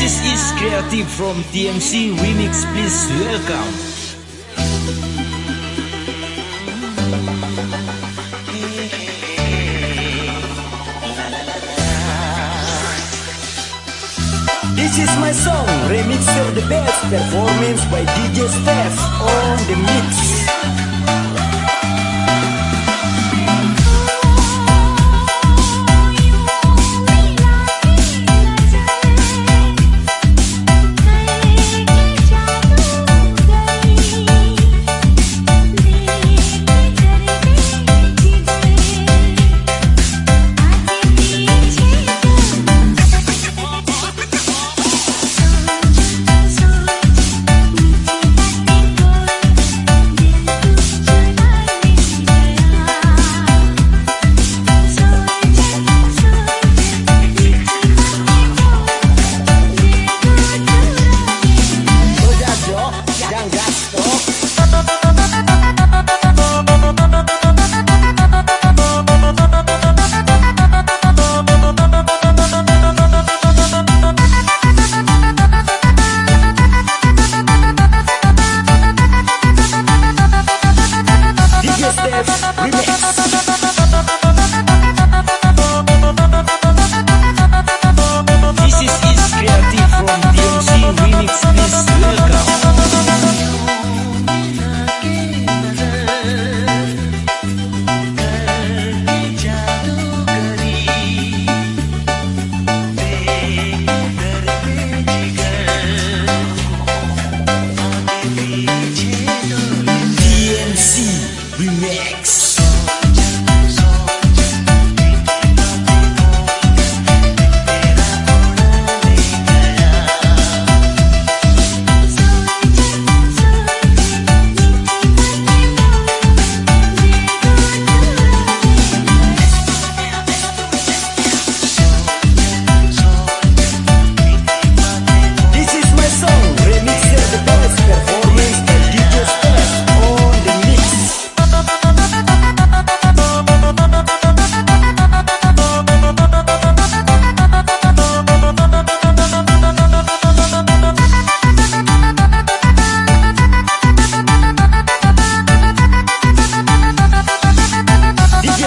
This is Creative from TMC Remix. Please welcome. This is my song, remix of the best performance by DJ Steph on the mix.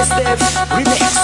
Steph Remix.